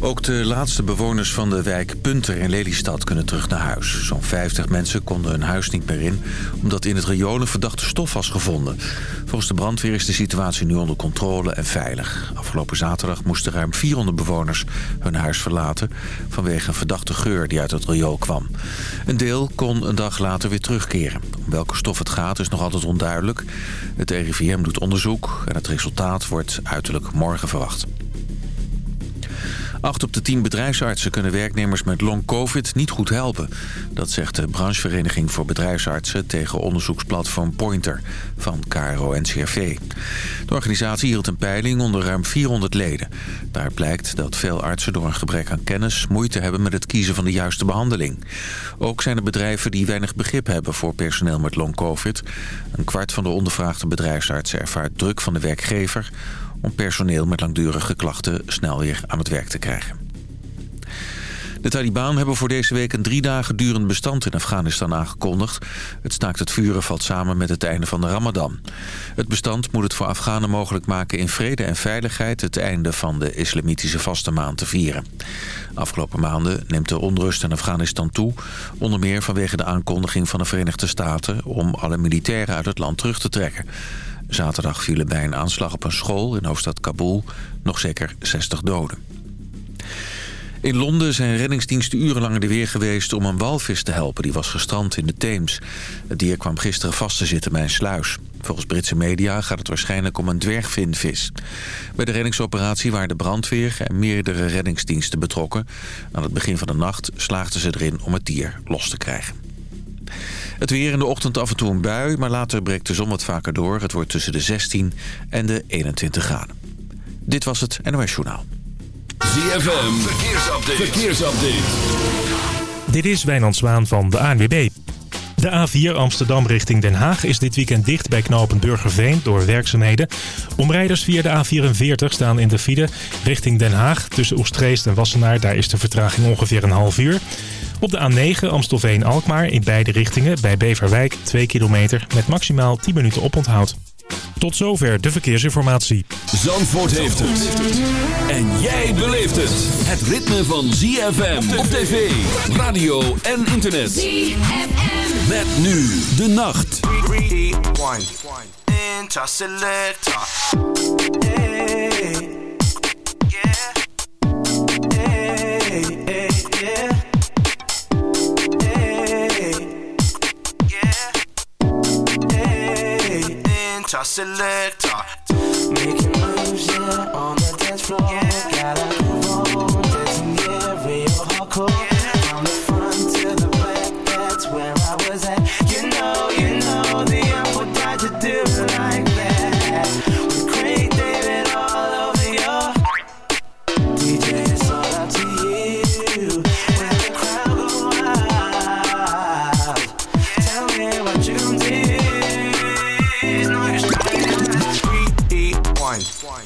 Ook de laatste bewoners van de wijk Punter in Lelystad kunnen terug naar huis. Zo'n 50 mensen konden hun huis niet meer in... omdat in het riool een verdachte stof was gevonden. Volgens de brandweer is de situatie nu onder controle en veilig. Afgelopen zaterdag moesten ruim 400 bewoners hun huis verlaten... vanwege een verdachte geur die uit het riool kwam. Een deel kon een dag later weer terugkeren. Om welke stof het gaat is nog altijd onduidelijk. Het RIVM doet onderzoek en het resultaat wordt uiterlijk morgen verwacht. Acht op de tien bedrijfsartsen kunnen werknemers met long-covid niet goed helpen. Dat zegt de branchevereniging voor bedrijfsartsen tegen onderzoeksplatform Pointer van KRO-NCRV. De organisatie hield een peiling onder ruim 400 leden. Daar blijkt dat veel artsen door een gebrek aan kennis moeite hebben met het kiezen van de juiste behandeling. Ook zijn er bedrijven die weinig begrip hebben voor personeel met long-covid. Een kwart van de ondervraagde bedrijfsartsen ervaart druk van de werkgever om personeel met langdurige klachten snel weer aan het werk te krijgen. De Taliban hebben voor deze week een drie dagen durend bestand in Afghanistan aangekondigd. Het staakt het vuren valt samen met het einde van de Ramadan. Het bestand moet het voor Afghanen mogelijk maken in vrede en veiligheid... het einde van de islamitische vaste maand te vieren. Afgelopen maanden neemt de onrust in Afghanistan toe... onder meer vanwege de aankondiging van de Verenigde Staten... om alle militairen uit het land terug te trekken. Zaterdag vielen bij een aanslag op een school in hoofdstad Kabul nog zeker 60 doden. In Londen zijn reddingsdiensten urenlang in de weer geweest om een walvis te helpen. Die was gestrand in de Theems. Het dier kwam gisteren vast te zitten bij een sluis. Volgens Britse media gaat het waarschijnlijk om een dwergvinvis. Bij de reddingsoperatie waren de brandweer en meerdere reddingsdiensten betrokken. Aan het begin van de nacht slaagden ze erin om het dier los te krijgen. Het weer in de ochtend af en toe een bui, maar later breekt de zon wat vaker door. Het wordt tussen de 16 en de 21 graden. Dit was het NOS Journaal. ZFM, verkeersupdate. verkeersupdate. Dit is Wijnand Zwaan van de ANWB. De A4 Amsterdam richting Den Haag is dit weekend dicht bij knooppunt Burgerveen door werkzaamheden. Omrijders via de A44 staan in de file richting Den Haag. Tussen Oestreest en Wassenaar, daar is de vertraging ongeveer een half uur. Op de A9 Amstelveen-Alkmaar in beide richtingen bij Beverwijk 2 kilometer met maximaal 10 minuten oponthoud. Tot zover de verkeersinformatie. Zandvoort heeft het. En jij beleeft het. Het ritme van ZFM op tv, radio en internet. ZFM. Met nu de nacht. 3, Cha selector. Making moves, on the dance floor. Yeah.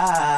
ah.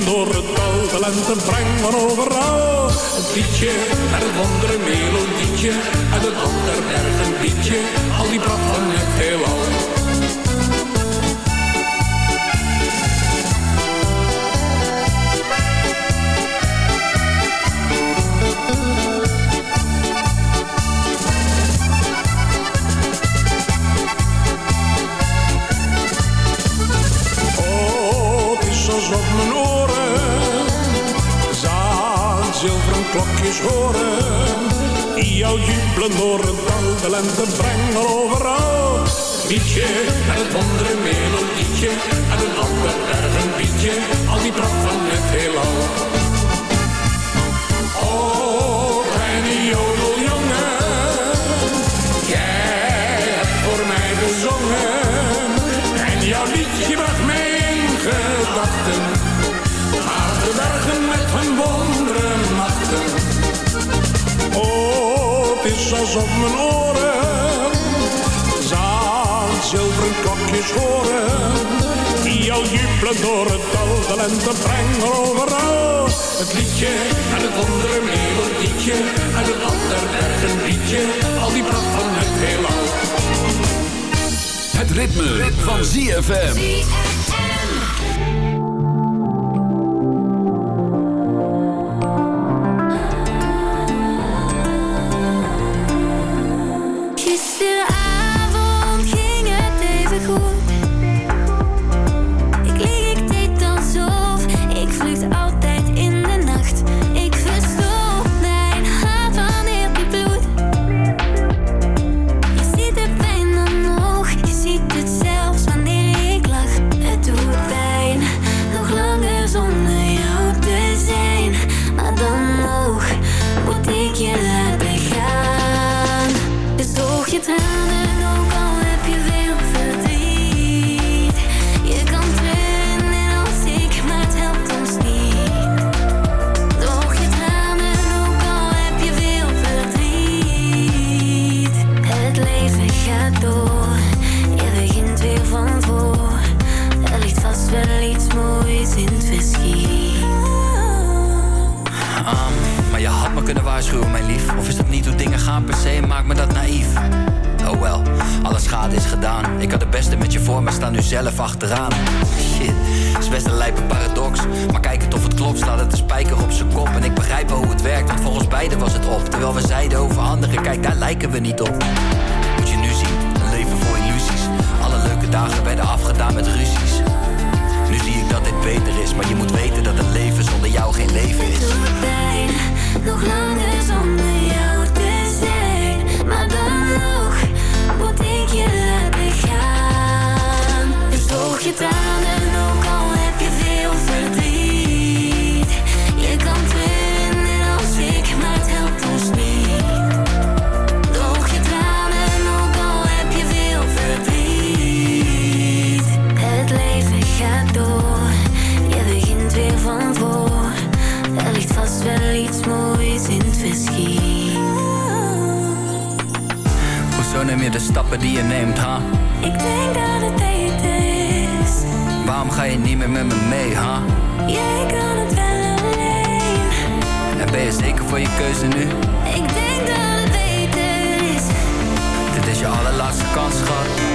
door het dal. De lente brengt van overal. Een liedje en een andere melodietje. En een ander berg een liedje. Al die brand van het heelal. Oh, op mijn oor. klokjes horen. Die jou jubelen horen, het de lente brengen overal. Liedje, en het andere melodietje, en een ander erg een bietje, al die pracht van het heelal. het is als op mijn oren Zaan zilveren kokjes horen. Die al jubelen door het dal, de lente overal. Het liedje en het andere melodietje en het ander bergenliedje, al die pracht van het heelal. Het ritme, ritme. van ZFM. voor keuze nu? Ik denk dat het beter is. Dit is je allerlaatste kans, schat.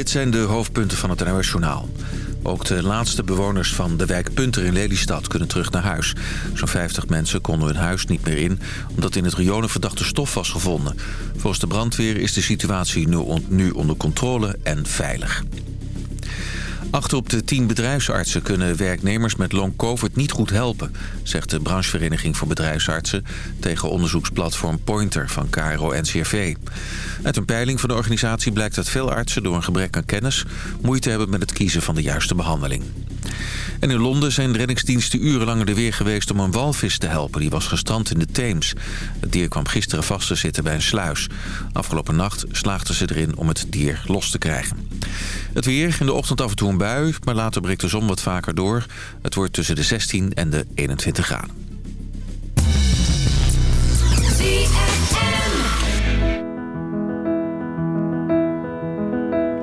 Dit zijn de hoofdpunten van het NOS-journaal. Ook de laatste bewoners van de wijk Punter in Lelystad kunnen terug naar huis. Zo'n 50 mensen konden hun huis niet meer in... omdat in het riool een verdachte stof was gevonden. Volgens de brandweer is de situatie nu on- nu onder controle en veilig. Acht op de tien bedrijfsartsen kunnen werknemers met long-covid niet goed helpen... zegt de branchevereniging voor bedrijfsartsen... tegen onderzoeksplatform Pointer van KRO-NCRV. Uit een peiling van de organisatie blijkt dat veel artsen door een gebrek aan kennis... moeite hebben met het kiezen van de juiste behandeling. En in Londen zijn reddingsdiensten urenlang er weer geweest om een walvis te helpen. Die was gestrand in de Theems. Het dier kwam gisteren vast te zitten bij een sluis. Afgelopen nacht slaagden ze erin om het dier los te krijgen. Het weer, in de ochtend af en toe een bui, maar later breekt de zon wat vaker door. Het wordt tussen de 16 en de 21 graden.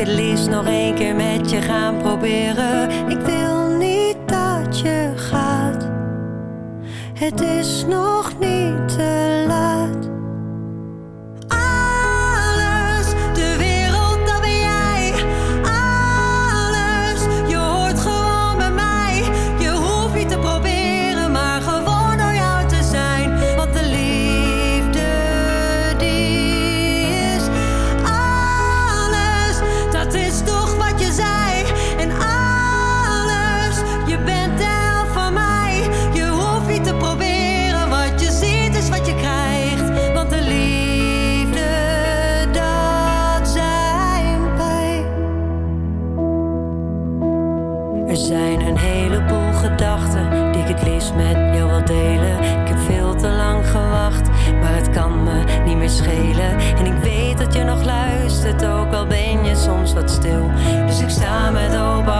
het liefst nog een keer met je gaan proberen. Ik wil niet dat je gaat. Het is nog niet te laat. luistert, ook al ben je soms wat stil. Dus ik sta met opa.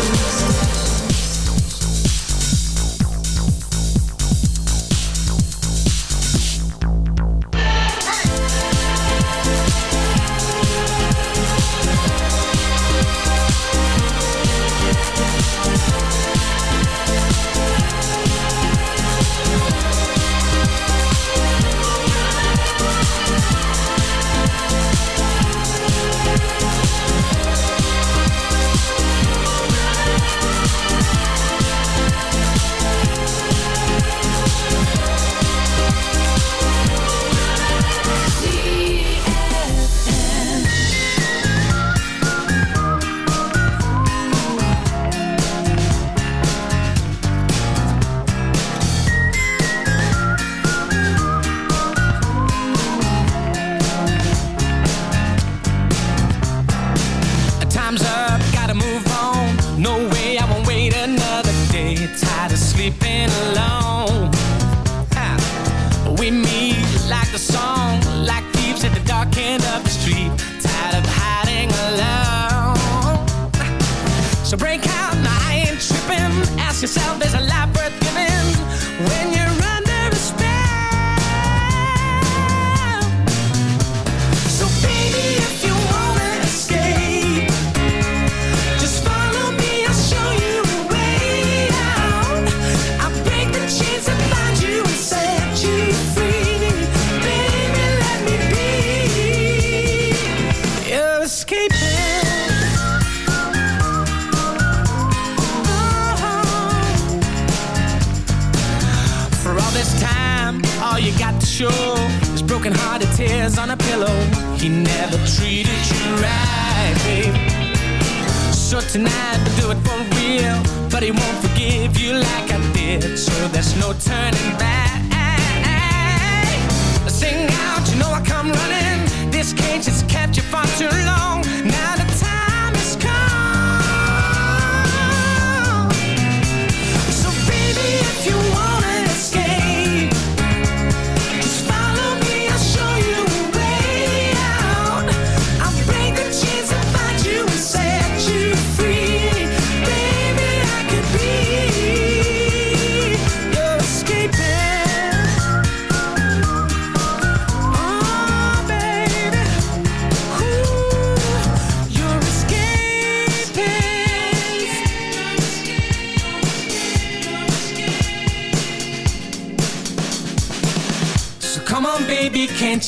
won't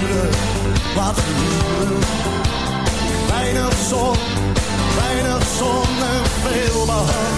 liefde, wat vuren, Weinig zon, weinig zon en veel behang.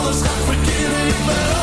alles verkeerd heeft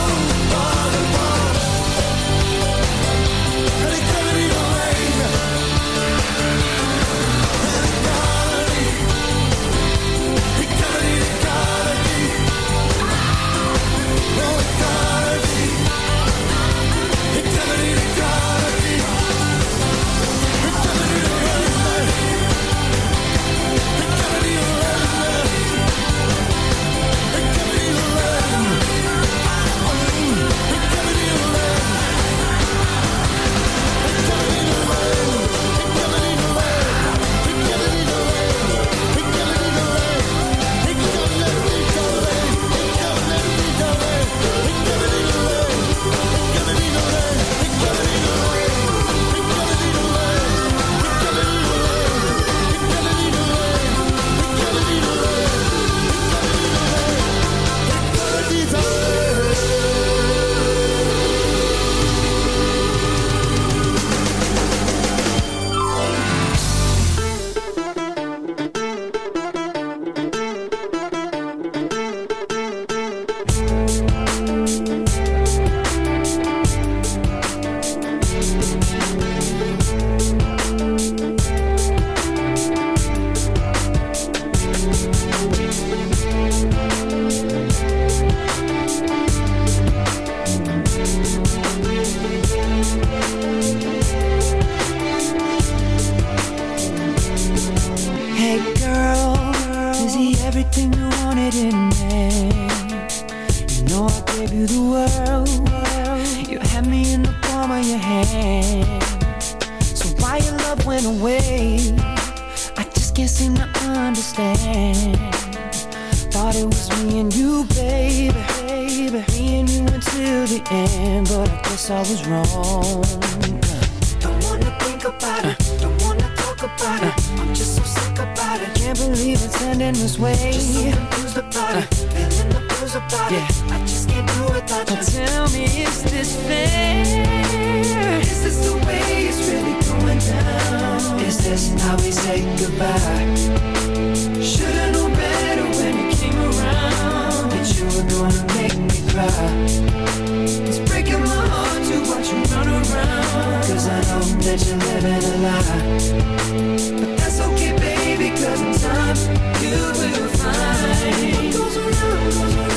believe it's ending this way. Just about it, blues about uh. yeah. it. I just can't do without you. Tell me, is this fair? Is this the way it's really going down? Is this how we say goodbye? Should've known better when you came around that you were gonna make me cry. It's breaking my heart to watch you run around. Cause I know that you're living a lie because in time you will find what goes around, goes around.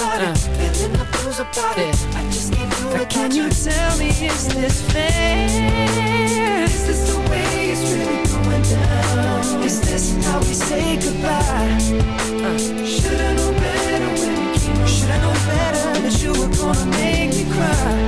about uh. it, and then blues about it. I just can't do it. Can you tell me is this fair? Is this the way it's really going down? Is this how we say goodbye? Uh. Should've known better when you came. Should've known better that you were gonna make me cry.